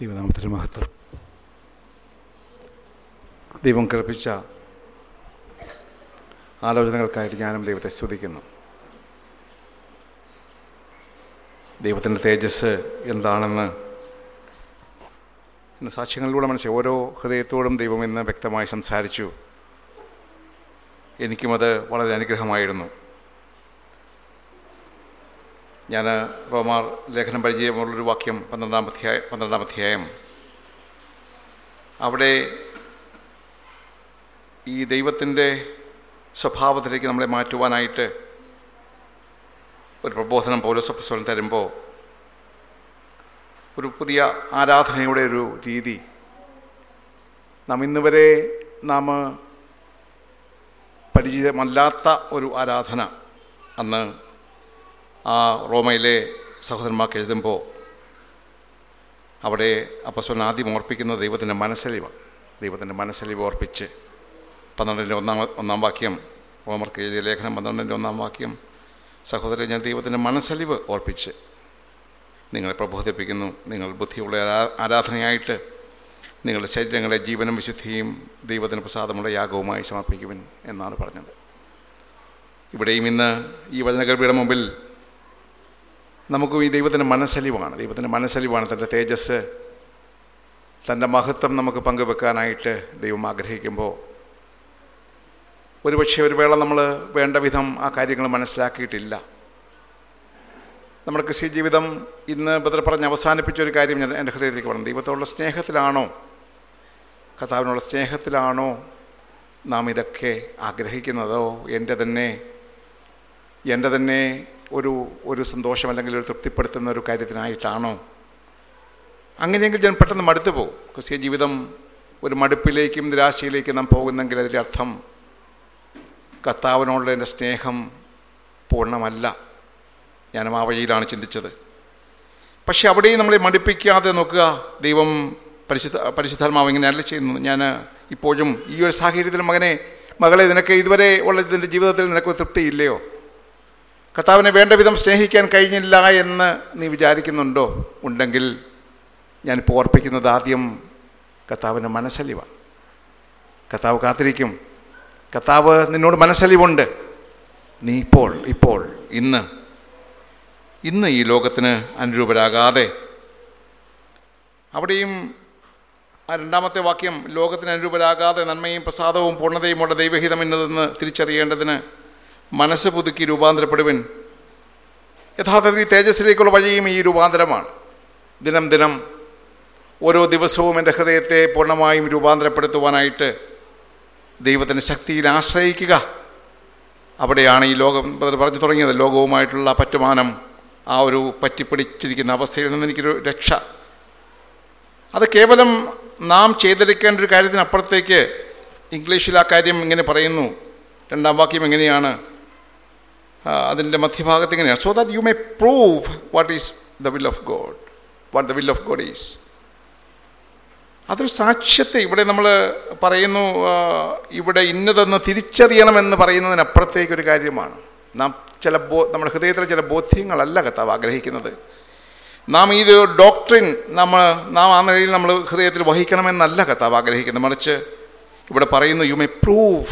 ദൈവനാമത്തിന് മഹത്വം. ദൈവം കൽപ്പിച്ച ആലോചനകൾക്കായിട്ട് ഞാനും ദൈവത്തെ സ്തുതിക്കുന്നു. ദൈവത്തിന്റെ തേജസ് എന്താണെന്ന് ഇന്ന് സാക്ഷ്യങ്ങളിലൂടെ മനസ്സിൽ ഓരോ ഹൃദയത്തോടും ദൈവം ഇന്ന് വ്യക്തമായി സംസാരിച്ചു. എനിക്കും അത് വളരെ അനുഗ്രഹമായിരുന്നു. ഞാൻ റോമാർ ലേഖനം പരിചയമുള്ളൊരു വാക്യം പന്ത്രണ്ടാം അധ്യായ പന്ത്രണ്ടാം അധ്യായം. അവിടെ ഈ ദൈവത്തിന്റെ സ്വഭാവത്തിലേക്ക് നമ്മളെ മാറ്റുവാനായിട്ട് ഒരു പ്രബോധനം പൗരസഭസ്വലം തരുമ്പോൾ ഒരു പുതിയ ആരാധനയുടെ ഒരു രീതി. നാം ഇന്നുവരെ നാം പരിചിതമല്ലാത്ത ഒരു ആരാധന അന്ന് ആ റോമയിലെ സഹോദരന്മാർക്ക് എഴുതുമ്പോൾ അവിടെ അപ്പസ്വൻ ആദ്യം ഓർപ്പിക്കുന്ന ദൈവത്തിന്റെ മനസ്സലിവ് ദൈവത്തിന്റെ മനസ്സലിവ് ഓർപ്പിച്ച് പന്ത്രണ്ടിന്റെ ഒന്നാം ഒന്നാം വാക്യം റോമർക്ക് എഴുതിയ ലേഖനം പന്ത്രണ്ടിന്റെ ഒന്നാം വാക്യം സഹോദരൻ ഞാൻ ദൈവത്തിന്റെ മനസ്സലിവ് ഓർപ്പിച്ച് നിങ്ങളെ പ്രബോധിപ്പിക്കുന്നു. നിങ്ങൾ ബുദ്ധിയുള്ള ആരാധനയായിട്ട് നിങ്ങളുടെ ശരീരങ്ങളെ ജീവനും വിശുദ്ധിയും ദൈവത്തിന് പ്രസാദമുള്ള യാഗവുമായി സമർപ്പിക്കുവിൻ എന്നാണ് പറഞ്ഞത്. ഇവിടെയും ഇന്ന് ഈ വചനകർപ്പിയുടെ മുമ്പിൽ നമുക്കും ഈ ദൈവത്തിന്റെ മനസ്സലിവാണ്. ദൈവത്തിന്റെ മനസ്സലിവാണ് തന്റെ തേജസ് തന്റെ മഹത്വം നമുക്ക് പങ്കുവെക്കാനായിട്ട് ദൈവം ആഗ്രഹിക്കുമ്പോൾ ഒരുപക്ഷെ ഒരു വേള നമ്മൾ വേണ്ട വിധം ആ കാര്യങ്ങൾ മനസ്സിലാക്കിയിട്ടില്ല. നമ്മുടെ കൃഷി ജീവിതം ഇന്ന് ബദർ പറഞ്ഞ് അവസാനിപ്പിച്ച ഒരു കാര്യം ഞാൻ എന്റെ ഹൃദയത്തിലേക്ക് പറഞ്ഞു. ദൈവത്തോടുള്ള സ്നേഹത്തിലാണോ? കഥാവിനുള്ള സ്നേഹത്തിലാണോ നാം ഇതൊക്കെ ആഗ്രഹിക്കുന്നതോ? എന്റെ തന്നെ എന്റെ തന്നെ ഒരു ഒരു സന്തോഷം അല്ലെങ്കിൽ ഒരു തൃപ്തിപ്പെടുത്തുന്ന ഒരു കാര്യത്തിനായിട്ടാണോ? അങ്ങനെയെങ്കിൽ ഞാൻ പെട്ടെന്ന് മടുത്തു പോകും. ക്രിസ്ത്യ ജീവിതം ഒരു മടുപ്പിലേക്കും നിരാശയിലേക്കും നാം പോകുന്നെങ്കിൽ അതിന്റെ അർത്ഥം കർത്താവിനോടുള്ള എന്റെ സ്നേഹം പൂർണമല്ല. ഞാൻ ആ വഴിയിലാണ് ചിന്തിച്ചത്. പക്ഷേ അവിടെയും നമ്മളെ മടുപ്പിക്കാതെ നോക്കുക ദൈവം പരിശുദ്ധ പരിശുദ്ധാത്മാവ് ഇങ്ങനെയല്ല ചെയ്യുന്നു. ഞാൻ ഇപ്പോഴും ഈ ഒരു സാഹചര്യത്തിൽ മകനെ മകളെ നിനക്ക് ഇതുവരെ ഉള്ള ഇതിന്റെ ജീവിതത്തിൽ നിനക്ക് തൃപ്തിയില്ലയോ? കർത്താവിനെ വേണ്ട വിധം സ്നേഹിക്കാൻ കഴിഞ്ഞില്ല എന്ന് നീ വിചാരിക്കുന്നുണ്ടോ? ഉണ്ടെങ്കിൽ ഞാനിപ്പോൾ ഓർപ്പിക്കുന്നത് ആദ്യം കർത്താവിന്റെ മനസ്സലിവ കർത്താവ് കാത്തിരിക്കും. കർത്താവ് നിന്നോട് മനസ്സലിവുണ്ട്. നീ ഇപ്പോൾ ഇപ്പോൾ ഇന്ന് ഇന്ന് ഈ ലോകത്തിന് അനുരൂപരാകാതെ. അവിടെയും ആ രണ്ടാമത്തെ വാക്യം ലോകത്തിന് അനുരൂപരാകാതെ നന്മയും പ്രസാദവും പൂർണതയുമുള്ള ദൈവഹിതം എന്നതെന്ന് തിരിച്ചറിയേണ്ടതിന് മനസ്സ് പുതുക്കി രൂപാന്തരപ്പെടുവിൻ. യഥാർത്ഥത്തിൽ തേജസ്സിലേക്കുള്ള വഴിയും ഈ രൂപാന്തരമാണ്. ദിനം ദിനം ഓരോ ദിവസവും എന്റെ ഹൃദയത്തെ പൂർണമായും രൂപാന്തരപ്പെടുത്തുവാനായിട്ട് ദൈവത്തിന്റെ ശക്തിയിൽ ആശ്രയിക്കുക. അവിടെയാണ് ഈ ലോകം പറഞ്ഞു തുടങ്ങിയത്. ലോകവുമായിട്ടുള്ള പറ്റുമാനം ആ ഒരു പറ്റിപ്പിടിച്ചിരിക്കുന്ന അവസ്ഥയിൽ നിന്ന് എനിക്കൊരു രക്ഷ. അത് കേവലം നാം ചെയ്തെടുക്കേണ്ട ഒരു കാര്യത്തിനപ്പുറത്തേക്ക് ഇംഗ്ലീഷിൽ ആ കാര്യം ഇങ്ങനെ പറയുന്നു. രണ്ടാം വാക്യം എങ്ങനെയാണ്? അതിന്റെ മധ്യഭാഗത്ത് എങ്ങനെയാണ് so that you may prove what is the will of God what the will of God is അതൊരു സാക്ഷ്യത്തെ ഇവിടെ നമ്മൾ പറയുന്നു ഇവിടെ ഇന്നതെന്ന് തിരിച്ചറിയണമെന്ന് പറയുന്നതിനപ്പുറത്തേക്കൊരു കാര്യമാണ്. നാം ചില ബോ നമ്മുടെ ഹൃദയത്തിലെ ചില ബോധ്യങ്ങളല്ല കർത്താവ് ആഗ്രഹിക്കുന്നത്. നാം ഇത് ഡോക്ട്രിൻ നമ്മൾ നാം ആ നിലയിൽ നമ്മൾ ഹൃദയത്തിൽ വഹിക്കണമെന്നല്ല കർത്താവ് ആഗ്രഹിക്കുന്നത്. മറിച്ച് ഇവിടെ പറയുന്നു യു മേ പ്രൂവ്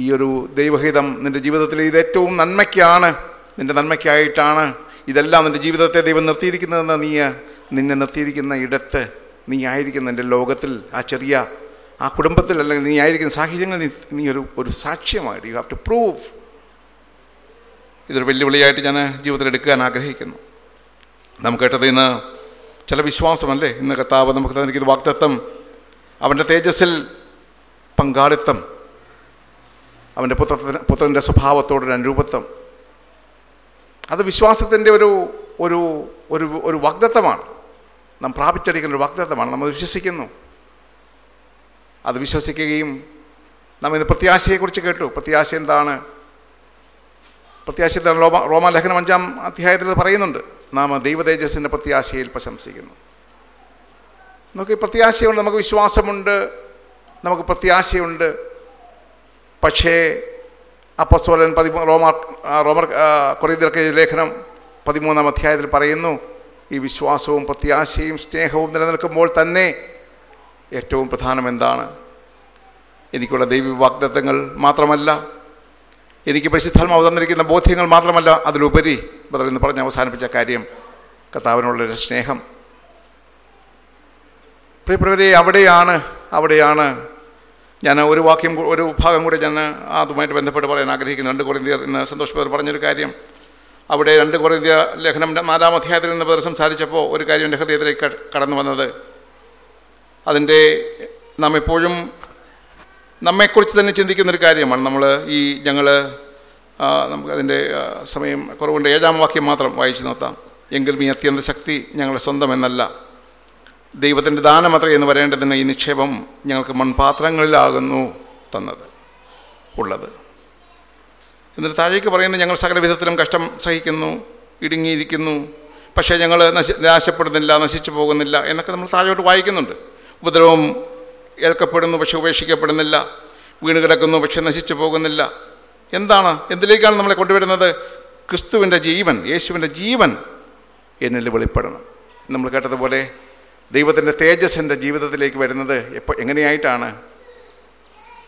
ഈ ഒരു ദൈവഹിതം നിന്റെ ജീവിതത്തിൽ ഇത് ഏറ്റവും നന്മയ്ക്കാണ്. നിന്റെ നന്മയ്ക്കായിട്ടാണ് ഇതെല്ലാം നിന്റെ ജീവിതത്തെ ദൈവം നിർത്തിയിരിക്കുന്നതെന്ന് നീ നിന്നെ നിർത്തിയിരിക്കുന്ന ഇടത്ത് നീ ആയിരിക്കുന്ന നിന്റെ ലോകത്തിൽ ആ ചെറിയ ആ കുടുംബത്തിൽ അല്ലെങ്കിൽ നീ ആയിരിക്കുന്ന സാഹചര്യങ്ങളിൽ നീ ഒരു ഒരു സാക്ഷ്യമായിട്ട്. യു ഹാവ് ടു പ്രൂവ് ഇതൊരു വെല്ലുവിളിയായിട്ട് ഞാൻ ജീവിതത്തിൽ എടുക്കാൻ ആഗ്രഹിക്കുന്നു. നമുക്ക് കേട്ടത് ഇന്ന് ചില വിശ്വാസമല്ലേ? ഇന്ന് കർത്താവ് നമുക്ക് തന്നിരിക്കുന്ന വാക്തത്വം അവന്റെ തേജസ്സിൽ പങ്കാളിത്തം അവന്റെ പുത്രത്തിന് പുത്രന്റെ സ്വഭാവത്തോടൊരു അനുരൂപത്വം അത് വിശ്വാസത്തിന്റെ ഒരു ഒരു ഒരു ഒരു വാഗ്ദത്തമാണ്. നാം പ്രാപിച്ചടിക്കുന്ന ഒരു വാഗ്ദത്തമാണ്. നമ്മൾ വിശ്വസിക്കുന്നു. അത് വിശ്വസിക്കുകയും നാം ഇന്ന് പ്രത്യാശയെക്കുറിച്ച് കേട്ടു. പ്രത്യാശ എന്താണ്? പ്രത്യാശ എന്താണ്? റോമ റോമാലേഖനം അഞ്ചാം അധ്യായത്തിൽ പറയുന്നുണ്ട്. നാം ദൈവതേജസ്സിന്റെ പ്രത്യാശയിൽ പ്രശംസിക്കുന്നു. നമുക്ക് പ്രത്യാശയുണ്ട് നമുക്ക് വിശ്വാസമുണ്ട്. നമുക്ക് പ്രത്യാശയുണ്ട്. പക്ഷേ അപ്പസ്വലൻ പതിമൂ റോമർ റോമർ കൊറിയതിലൊക്കെ ലേഖനം പതിമൂന്നാം അധ്യായത്തിൽ പറയുന്നു ഈ വിശ്വാസവും പ്രത്യാശയും സ്നേഹവും നിലനിൽക്കുമ്പോൾ തന്നെ ഏറ്റവും പ്രധാനം എന്താണ്? എനിക്കുള്ള ദൈവ വാഗ്ദത്തങ്ങൾ മാത്രമല്ല എനിക്ക് പരിശുദ്ധാത്മാവ് തന്നിരിക്കുന്ന ബോധ്യങ്ങൾ മാത്രമല്ല അതിലുപരി ബദൽ എന്ന് പറഞ്ഞ് അവസാനിപ്പിച്ച കാര്യം കർത്താവിനുള്ളൊരു സ്നേഹം. പ്രിയപ്രവരെ അവിടെയാണ് അവിടെയാണ് ഞാൻ ഒരു വാക്യം ഒരു ഭാഗം കൂടി ഞാൻ അതുമായിട്ട് ബന്ധപ്പെട്ട് പറയാൻ ആഗ്രഹിക്കുന്നു. രണ്ട് കൊറിന്തിയർ ഇന്ന് സന്തോഷ് പേർ പറഞ്ഞൊരു കാര്യം. അവിടെ രണ്ട് കൊറിന്ത്യ ലേഖനം നാലാം അധ്യായത്തിൽ നിന്ന് പേർ സംസാരിച്ചപ്പോൾ ഒരു കാര്യം എന്റെ ഹൃദയത്തിലേക്ക് കടന്നു വന്നത്. അതിന്റെ നാം എപ്പോഴും നമ്മെക്കുറിച്ച് തന്നെ ചിന്തിക്കുന്നൊരു കാര്യമാണ്. നമ്മൾ ഈ ഞങ്ങൾ നമുക്ക് അതിന്റെ സമയം കുറവുണ്ട്. ഏഴാം വാക്യം മാത്രം വായിച്ചു നോക്കാം. എങ്കിലും ഈ അത്യന്ത ശക്തി ഞങ്ങളുടെ സ്വന്തം എന്നല്ല. ദൈവത്തിന്റെ ദാനമത്ര എന്ന് പറയേണ്ടതിന് ഈ നിക്ഷേപം ഞങ്ങൾക്ക് മൺപാത്രങ്ങളിലാകുന്നു തന്നത് ഉള്ളത്. എന്നിട്ട് താഴേക്ക് പറയുന്നത് ഞങ്ങൾ സകല വിധത്തിലും കഷ്ടം സഹിക്കുന്നു ഇടുങ്ങിയിരിക്കുന്നു. പക്ഷേ ഞങ്ങൾ നശി നിരാശപ്പെടുന്നില്ല നശിച്ചു പോകുന്നില്ല എന്നൊക്കെ നമ്മൾ താഴോട്ട് വായിക്കുന്നുണ്ട്. ഉപദ്രവം ഏൽക്കപ്പെടുന്നു പക്ഷെ ഉപേക്ഷിക്കപ്പെടുന്നില്ല. വീണ് കിടക്കുന്നു പക്ഷെ നശിച്ചു പോകുന്നില്ല. എന്താണ്? എന്തിലേക്കാണ് നമ്മളെ കൊണ്ടുവരുന്നത്? ക്രിസ്തുവിന്റെ ജീവൻ യേശുവിന്റെ ജീവൻ എന്നിൽ വെളിപ്പെടണം. നമ്മൾ കേട്ടതുപോലെ ദൈവത്തിന്റെ തേജസ് എന്റെ ജീവിതത്തിലേക്ക് വരുന്നത് എപ്പോൾ എങ്ങനെയായിട്ടാണ്?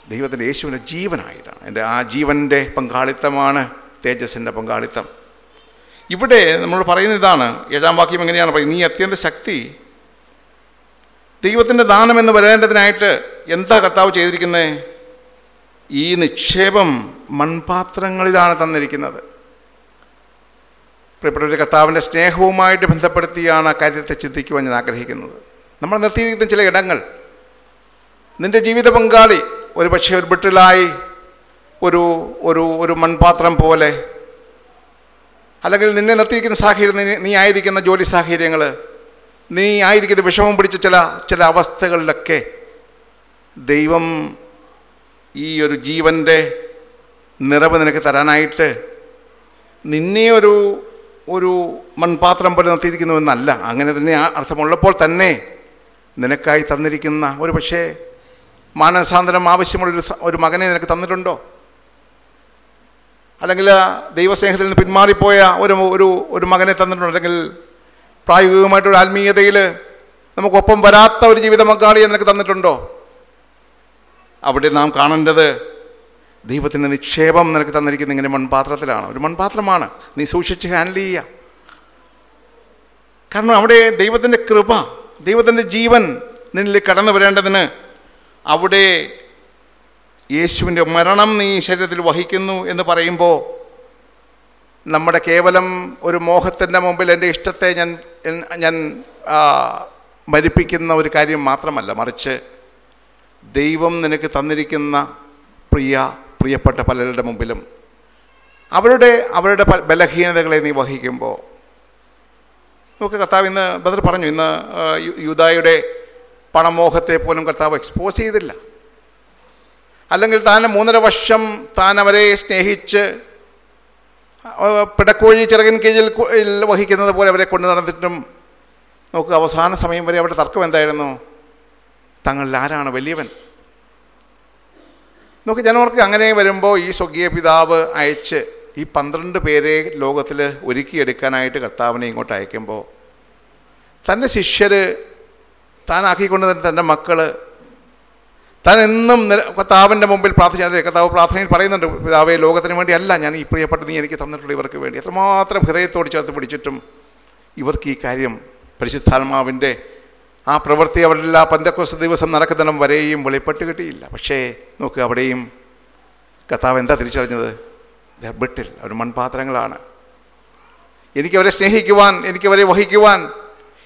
ദൈവത്തിന്റെ യേശുവിന്റെ ജീവനായിട്ടാണ്. എന്റെ ആ ജീവന്റെ പങ്കാളിത്തമാണ് തേജസ്സിന്റെ പങ്കാളിത്തം. ഇവിടെ നമ്മൾ പറയുന്ന ഇതാണ് ഏഴാം വാക്യം എങ്ങനെയാണ് പറയുന്നത്? നീ അത്യന്ത ശക്തി ദൈവത്തിന്റെ ദാനം എന്ന് വരേണ്ടതിനായിട്ട് എന്താ കർത്താവ് ചെയ്തിരിക്കുന്നത്? ഈ നിക്ഷേപം മൺപാത്രങ്ങളിലാണ് തന്നിരിക്കുന്നത്. പ്രിയപ്പെട്ടവരുടെ കർത്താവിന്റെ സ്നേഹവുമായിട്ട് ബന്ധപ്പെടുത്തിയാണ് ആ കാര്യത്തെ ചിന്തിക്കുവാൻ ഞാൻ ആഗ്രഹിക്കുന്നത്. നമ്മൾ നിർത്തിയിരിക്കുന്ന ചില ഇടങ്ങൾ. നിന്റെ ജീവിത പങ്കാളി ഒരു പക്ഷേ ഒരു ബിട്ടിലായി ഒരു ഒരു ഒരു മൺപാത്രം പോലെ അല്ലെങ്കിൽ നിന്നെ നിർത്തിയിരിക്കുന്ന സാഹചര്യം നീ ആയിരിക്കുന്ന ജോലി സാഹചര്യങ്ങൾ നീ ആയിരിക്കുന്ന വിഷമം പിടിച്ച ചില ചില അവസ്ഥകളിലൊക്കെ ദൈവം ഈ ഒരു ജീവന്റെ നിറവ് നിനക്ക് തരാനായിട്ട് നിന്നെ ഒരു ഒരു മൺപാത്രം പോലെ നിർത്തിയിരിക്കുന്നുവെന്നല്ല അങ്ങനെ തന്നെ ആ അർത്ഥമുള്ളപ്പോൾ തന്നെ നിനക്കായി തന്നിരിക്കുന്ന ഒരു പക്ഷേ മാനസാന്തരം ആവശ്യമുള്ളൊരു ഒരു മകനെ നിനക്ക് തന്നിട്ടുണ്ടോ? അല്ലെങ്കിൽ ദൈവസ്നേഹത്തിൽ നിന്ന് പിന്മാറിപ്പോയ ഒരു ഒരു ഒരു മകനെ തന്നിട്ടുണ്ടോ? അല്ലെങ്കിൽ പ്രായോഗികമായിട്ടൊരു ആത്മീയതയിൽ നമുക്കൊപ്പം വരാത്ത ഒരു ജീവിത നിനക്ക് തന്നിട്ടുണ്ടോ? അവിടെ നാം കാണേണ്ടത് ദൈവത്തിന്റെ നിക്ഷേപം നിനക്ക് തന്നിരിക്കുന്ന ഇങ്ങനെ മൺപാത്രത്തിലാണ്. ഒരു മൺപാത്രമാണ്. നീ സൂക്ഷിച്ച് ഹാൻഡിൽ ചെയ്യുക കാരണം അവിടെ ദൈവത്തിന്റെ കൃപ ദൈവത്തിന്റെ ജീവൻ നിന്നിൽ കടന്നു വരേണ്ടതിന് അവിടെ യേശുവിന്റെ മരണം നീ ശരീരത്തിൽ വഹിക്കുന്നു എന്ന് പറയുമ്പോൾ നമ്മുടെ കേവലം ഒരു മോഹത്തിന്റെ മുമ്പിൽ എന്റെ ഇഷ്ടത്തെ ഞാൻ ഞാൻ മരിപ്പിക്കുന്ന ഒരു കാര്യം മാത്രമല്ല. മറിച്ച് ദൈവം നിനക്ക് തന്നിരിക്കുന്ന പ്രിയ പ്രിയപ്പെട്ട പലരുടെ മുമ്പിലും അവരുടെ അവരുടെ ബലഹീനതകളെ നീ വഹിക്കുമ്പോൾ നമുക്ക് കർത്താവ് ഇന്ന് ബദർ പറഞ്ഞു ഇന്ന് യുദായുടെ പണമോഹത്തെ പോലും കർത്താവ് എക്സ്പോസ് ചെയ്തില്ല. അല്ലെങ്കിൽ താൻ മൂന്നര വർഷം താൻ അവരെ സ്നേഹിച്ച് പിടക്കോഴി ചിറകിൻ കീഴിൽ വഹിക്കുന്നത് പോലെ അവരെ കൊണ്ടു നടന്നിട്ടും നമുക്ക് അവസാന സമയം വരെ അവരുടെ തർക്കം എന്തായിരുന്നു? തങ്ങളിൽ ആരാണ് വലിയവൻ? നമുക്ക് ജനങ്ങൾക്ക് അങ്ങനെ വരുമ്പോൾ ഈ സ്വർഗീയ പിതാവ് അയച്ച് ഈ പന്ത്രണ്ട് പേരെ ലോകത്തിൽ ഒരുക്കിയെടുക്കാനായിട്ട് കർത്താവിനെ ഇങ്ങോട്ട് അയക്കുമ്പോൾ തന്റെ ശിഷ്യർ താനാക്കിക്കൊണ്ട് തന്നെ തന്റെ മക്കൾ താൻ എന്നും കർത്താവിന്റെ മുമ്പിൽ പ്രാർത്ഥിച്ച കർത്താവ് പ്രാർത്ഥനയിൽ പറയുന്നുണ്ട് പിതാവേ ലോകത്തിന് വേണ്ടി അല്ല ഞാൻ ഈ പ്രിയപ്പെട്ട നീ എനിക്ക് തന്നിട്ടുള്ള ഇവർക്ക് വേണ്ടി. എത്രമാത്രം ഹൃദയത്തോട് ചേർത്ത് പിടിച്ചിട്ടും ഇവർക്ക് ഈ കാര്യം പരിശുദ്ധാത്മാവിന്റെ ആ പ്രവൃത്തി ആ പന്തക്കോസ് ദിവസം നടക്കുന്നിടം വരെയും വെളിപ്പെട്ട് കിട്ടിയില്ല. പക്ഷേ നോക്ക് അവിടെയും കർത്താവ് എന്താ തിരിച്ചറിഞ്ഞത്? ബിട്ടിൽ അവർ മൺപാത്രങ്ങളാണ്. എനിക്കവരെ സ്നേഹിക്കുവാൻ എനിക്കവരെ വഹിക്കുവാൻ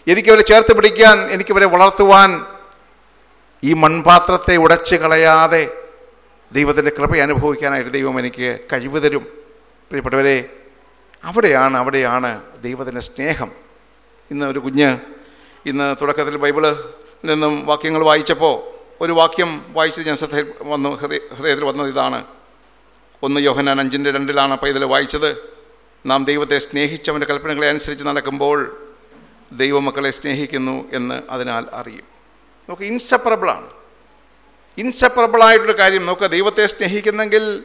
എനിക്കവരെ ചേർത്ത് പിടിക്കാൻ എനിക്കവരെ വളർത്തുവാൻ ഈ മൺപാത്രത്തെ ഉടച്ച് കളയാതെ ദൈവത്തിന്റെ കൃപ അനുഭവിക്കാനായിട്ട് ദൈവം എനിക്ക് കഴിവ് തരും. പ്രിയപ്പെട്ടവരെ അവിടെയാണ് അവിടെയാണ് ദൈവത്തിന്റെ സ്നേഹം. ഇന്ന് ഒരു കുഞ്ഞ് ഇന്ന് തുടക്കത്തിൽ ബൈബിൾ നിന്നും വാക്യങ്ങൾ വായിച്ചപ്പോൾ ഒരു വാക്യം വായിച്ചത് ഞാൻ ശ്രദ്ധയിൽ വന്നു ഹൃദയ ഹൃദയത്തിൽ വന്നത് ഇതാണ്. ഒന്ന് യോഹനാൻ അഞ്ചിന്റെ രണ്ടിലാണ് അപ്പോൾ ഇതിൽ വായിച്ചത്. നാം ദൈവത്തെ സ്നേഹിച്ചവന്റെ കൽപ്പനകളെ അനുസരിച്ച് നടക്കുമ്പോൾ ദൈവമക്കളെ സ്നേഹിക്കുന്നു എന്ന് അതിനാൽ അറിയും. നമുക്ക് ഇൻസെപ്പറബിളാണ് ഇൻസെപ്പറബിളായിട്ടൊരു കാര്യം നമുക്ക് ദൈവത്തെ സ്നേഹിക്കുന്നെങ്കിൽ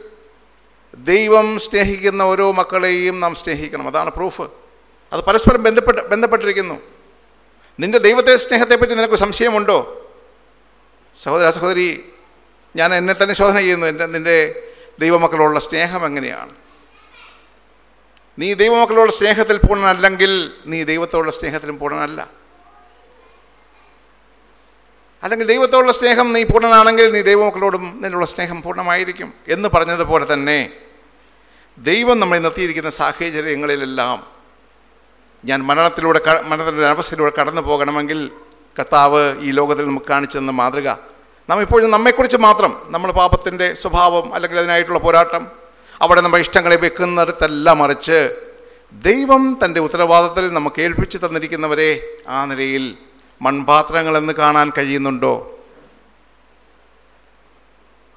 ദൈവം സ്നേഹിക്കുന്ന ഓരോ മക്കളെയും നാം സ്നേഹിക്കണം. അതാണ് പ്രൂഫ് അത് പരസ്പരം ബന്ധപ്പെട്ട് ബന്ധപ്പെട്ടിരിക്കുന്നു. നിന്റെ ദൈവത്തെ സ്നേഹത്തെപ്പറ്റി നിനക്ക് സംശയമുണ്ടോ? സഹോദര സഹോദരി ഞാൻ എന്നെ തന്നെ ശോധന ചെയ്യുന്നു എന്റെ നിന്റെ ദൈവമക്കളോടുള്ള സ്നേഹം എങ്ങനെയാണ്? നീ ദൈവമക്കളോടുള്ള സ്നേഹത്തിൽ പൂർണനല്ലെങ്കിൽ നീ ദൈവത്തോടുള്ള സ്നേഹത്തിലും പൂർണനല്ല. അല്ലെങ്കിൽ ദൈവത്തോടുള്ള സ്നേഹം നീ പൂർണനാണെങ്കിൽ നീ ദൈവമക്കളോടും നിന്നുള്ള സ്നേഹം പൂർണമായിരിക്കും എന്ന് പറഞ്ഞതുപോലെ തന്നെ ദൈവം നമ്മളെ നിർത്തിയിരിക്കുന്ന സാഹചര്യങ്ങളിലെല്ലാം ഞാൻ മരണത്തിലൂടെ മരണത്തിന്റെ അവസ്ഥയിലൂടെ കടന്നു പോകണമെങ്കിൽ കർത്താവ് ഈ ലോകത്തിൽ നമുക്ക് കാണിച്ചു തന്ന മാതൃക. നാം ഇപ്പോഴും നമ്മെക്കുറിച്ച് മാത്രം നമ്മുടെ പാപത്തിന്റെ സ്വഭാവം അല്ലെങ്കിൽ അതിനായിട്ടുള്ള പോരാട്ടം അവിടെ നമ്മുടെ ഇഷ്ടങ്ങളെ വെക്കുന്നിടത്തെല്ലാം മറിച്ച് ദൈവം തന്റെ ഉത്തരവാദിത്തത്തിൽ നമുക്ക് ഏൽപ്പിച്ചു തന്നിരിക്കുന്നവരെ ആ നിലയിൽ മൺപാത്രങ്ങളെന്ന് കാണാൻ കഴിയുന്നുണ്ടോ?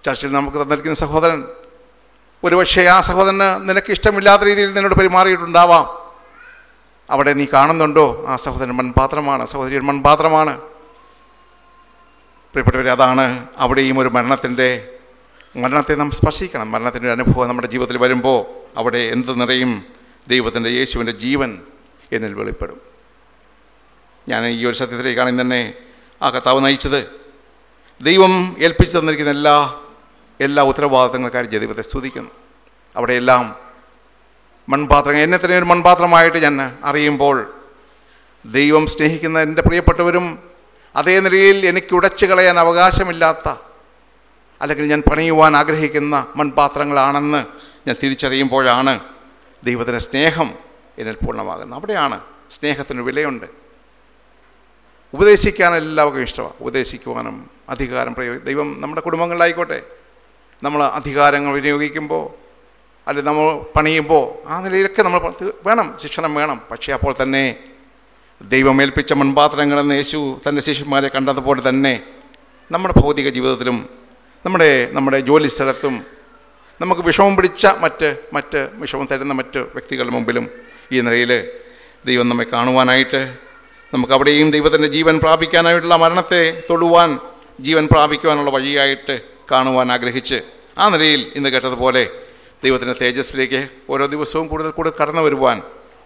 ചർച്ചിൽ നമുക്ക് തന്നിരിക്കുന്ന സഹോദരൻ ഒരുപക്ഷെ ആ സഹോദരന് നിനക്ക് ഇഷ്ടമില്ലാത്ത രീതിയിൽ നിന്നോട് പെരുമാറിയിട്ടുണ്ടാവാം. അവിടെ നീ കാണുന്നുണ്ടോ? ആ സഹോദരൻ മൺപാത്രമാണ് സഹോദരി മൺപാത്രമാണ്. പ്രിയപ്പെട്ടവർ അതാണ് അവിടെയും ഒരു മരണത്തിന്റെ മരണത്തെ നാം സ്പർശിക്കണം. മരണത്തിന്റെ ഒരു അനുഭവം നമ്മുടെ ജീവിതത്തിൽ വരുമ്പോൾ അവിടെ എന്ത് നിറയും? ദൈവത്തിന്റെ യേശുവിന്റെ ജീവൻ എന്നിൽ വെളിപ്പെടും. ഞാൻ ഈ ഒരു സത്യത്തിലേക്കാണ് തന്നെ ആ കർത്താവ് നയിച്ചത്. ദൈവം ഏൽപ്പിച്ചു തന്നിരിക്കുന്ന എല്ലാ എല്ലാ ഉത്തരവാദിത്തങ്ങൾക്കാരും ദൈവത്തെ സ്തുതിക്കുന്നു. അവിടെയെല്ലാം മൺപാത്രം എന്നെ തന്നെ ഒരു മൺപാത്രമായിട്ട് ഞാൻ അറിയുമ്പോൾ ദൈവം സ്നേഹിക്കുന്ന എന്റെ പ്രിയപ്പെട്ടവരും അതേ നിലയിൽ എനിക്ക് ഉടച്ചു കളയാൻ അവകാശമില്ലാത്ത അല്ലെങ്കിൽ ഞാൻ പണിയുവാൻ ആഗ്രഹിക്കുന്ന മൺപാത്രങ്ങളാണെന്ന് ഞാൻ തിരിച്ചറിയുമ്പോഴാണ് ദൈവത്തിന്റെ സ്നേഹം എന്നിൽ പൂർണമാകുന്നത്. അവിടെയാണ് സ്നേഹത്തിന് വിലയുണ്ട്. ഉപദേശിക്കാൻ എല്ലാവർക്കും ഇഷ്ടമാണ്. ഉപദേശിക്കുവാനും അധികാരം പ്രയോഗി ദൈവം നമ്മുടെ കുടുംബങ്ങളിലായിക്കോട്ടെ. നമ്മൾ അധികാരങ്ങൾ വിനിയോഗിക്കുമ്പോൾ അല്ലെങ്കിൽ നമ്മൾ പണിയുമ്പോൾ ആ നിലയിലൊക്കെ നമ്മൾ വേണം ശിക്ഷണം വേണം. പക്ഷേ അപ്പോൾ തന്നെ ദൈവമേൽപ്പിച്ച മൺപാത്രങ്ങളെന്ന് യേശു തന്റെ ശിഷ്യന്മാരെ കണ്ടതുപോലെ തന്നെ നമ്മുടെ ഭൗതിക ജീവിതത്തിലും നമ്മുടെ നമ്മുടെ ജോലി സ്ഥലത്തും നമുക്ക് വിഷമം പിടിച്ച മറ്റ് മറ്റ് വിഷമം തരുന്ന മറ്റ് വ്യക്തികളുടെ മുമ്പിലും ഈ നിലയിൽ ദൈവം നമ്മെ കാണുവാനായിട്ട് നമുക്ക് അവിടെയും ദൈവത്തിന്റെ ജീവൻ പ്രാപിക്കാനായിട്ടുള്ള മരണത്തെ തൊടുവാൻ ജീവൻ പ്രാപിക്കുവാനുള്ള വഴിയായിട്ട് കാണുവാൻ ആഗ്രഹിച്ച് ആ നിലയിൽ ഇന്ന് കേട്ടതുപോലെ ദൈവത്തിന്റെ തേജസ്സിലേക്ക് ഓരോ ദിവസവും കൂടുതൽ കൂടുതൽ കടന്നു വരുവാൻ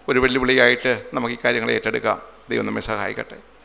ഒരു വെല്ലുവിളിയായിട്ട് നമുക്ക് ഈ കാര്യങ്ങളെ ഏറ്റെടുക്കാം. ദൈവം നമ്മെ സഹായിക്കട്ടെ.